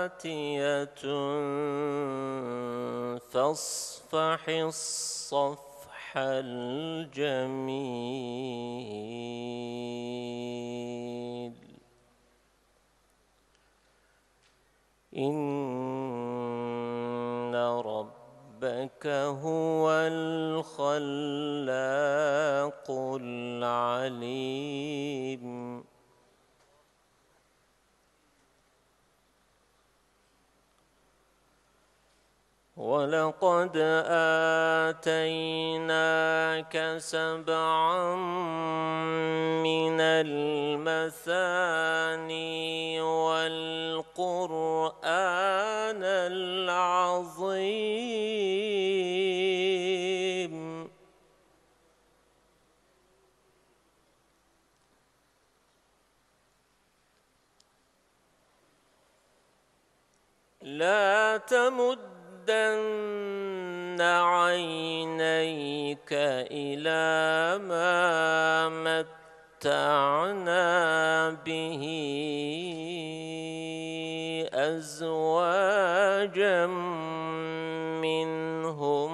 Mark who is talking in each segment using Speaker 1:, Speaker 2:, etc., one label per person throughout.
Speaker 1: لآتية فاصفح الصفح الجميل. إن ربك هو الخلاق العليم. ولقد آتيناك سبعا من المثاني والقرآن العظيم. لا تمدن عينيك إلى ما متعنا به أزواجا منهم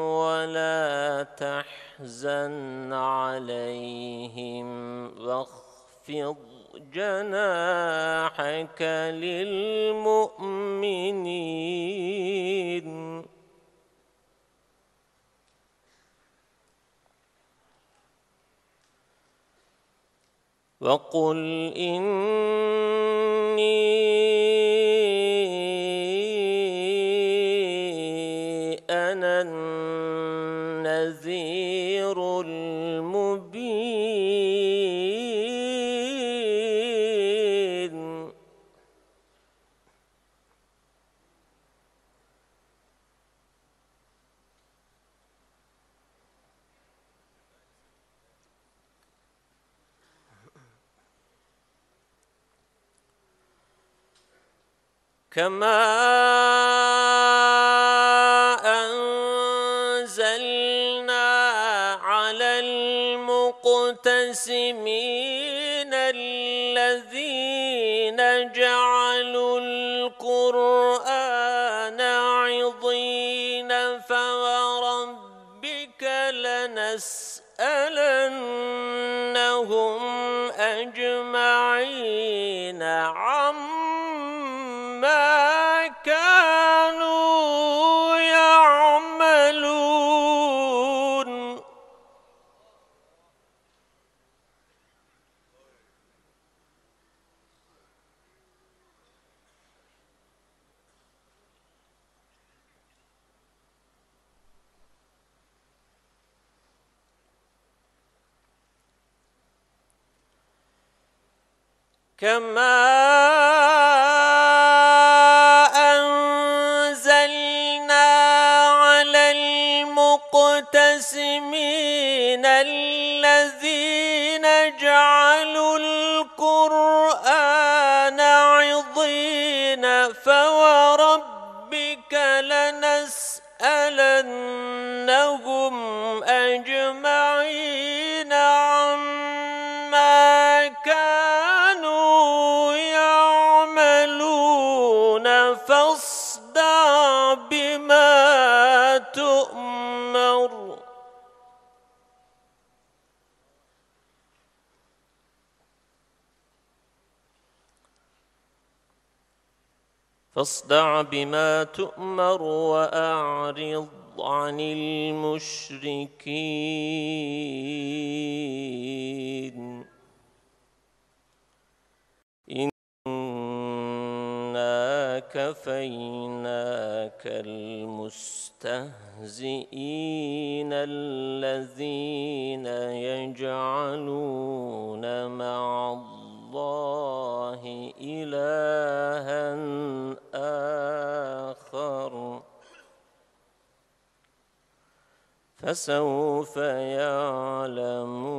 Speaker 1: ولا تحزن عليهم واخفض جناحك للمؤمنين. وقل إني أنا النذير كما أنزلنا على المقتسمين الذين جعلوا القرآن عضين فوربك لنسألنهم أجمعين كما أنزلنا على المقتسمين الذين جعلوا القرآن القمر. فاصدع بما تؤمر وأعرض عن المشركين. كفيناك المستهزئين الذين يجعلون مع الله إلها آخر. فسوف يعلمون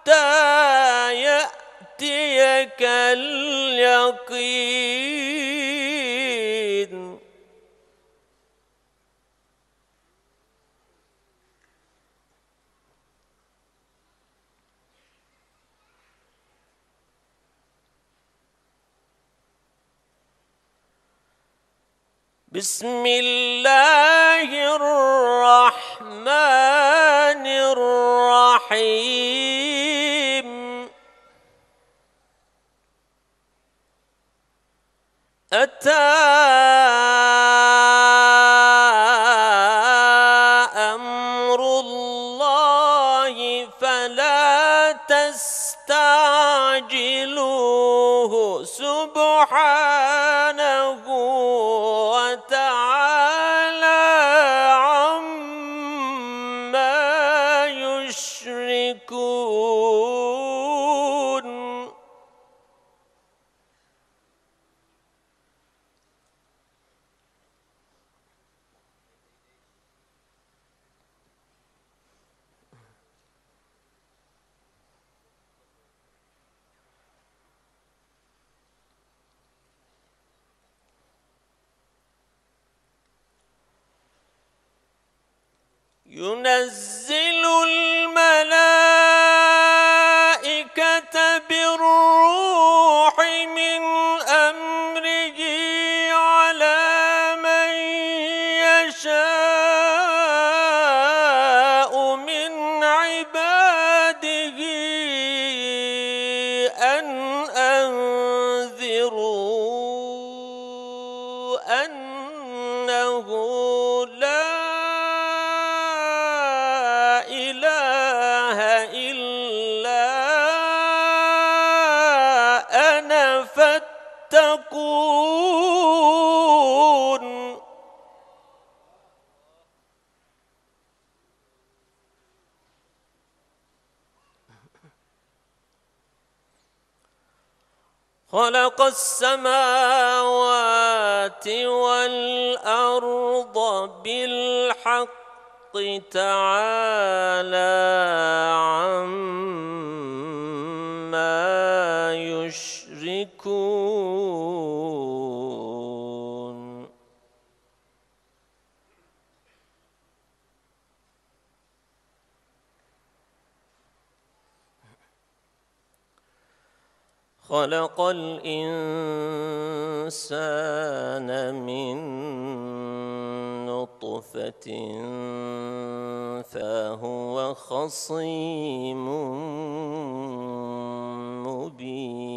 Speaker 1: حتى يأتيك اليقين. بسم الله الرحمن ينزل فاتقون. خلق السماوات والأرض بالحق تعالى عما خلق الإنسان من نطفة فهو خصيم مبين.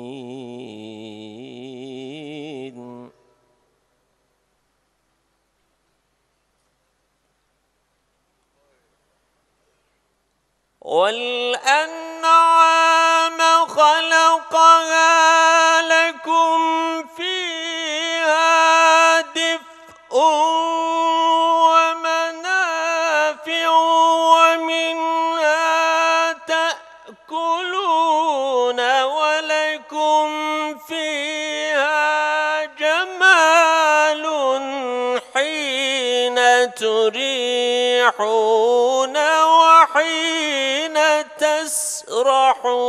Speaker 1: والأنعام تريحون وحين تسرحون.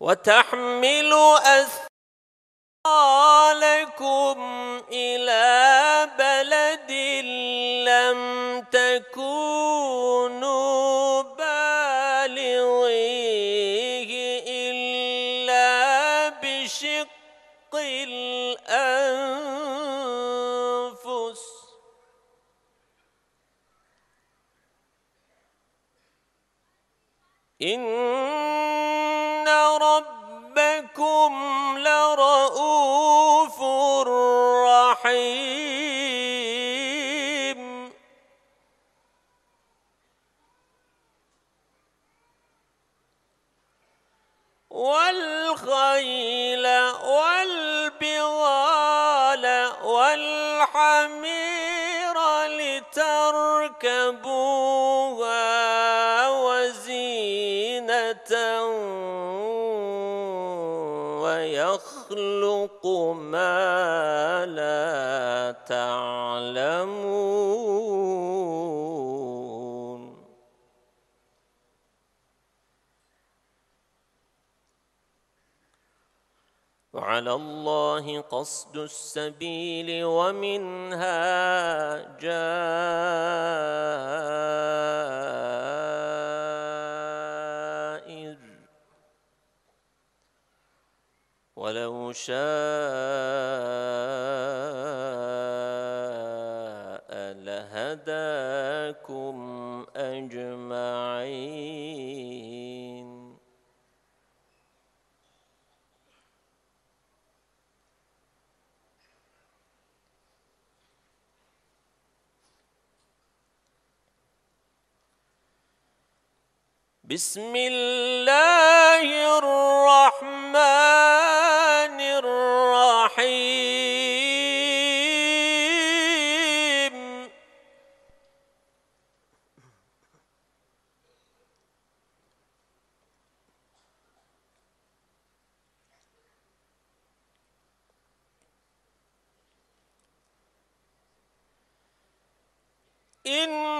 Speaker 1: وتحمل أثقالكم إلى ربكم لرؤوف رحيم. والخيل والبغال والحمير لتركبوها وزينة ويخلق ما لا تعلمون. وعلى الله قصد السبيل ومنها جائر شاء لهداكم أجمعين. بسم الله إن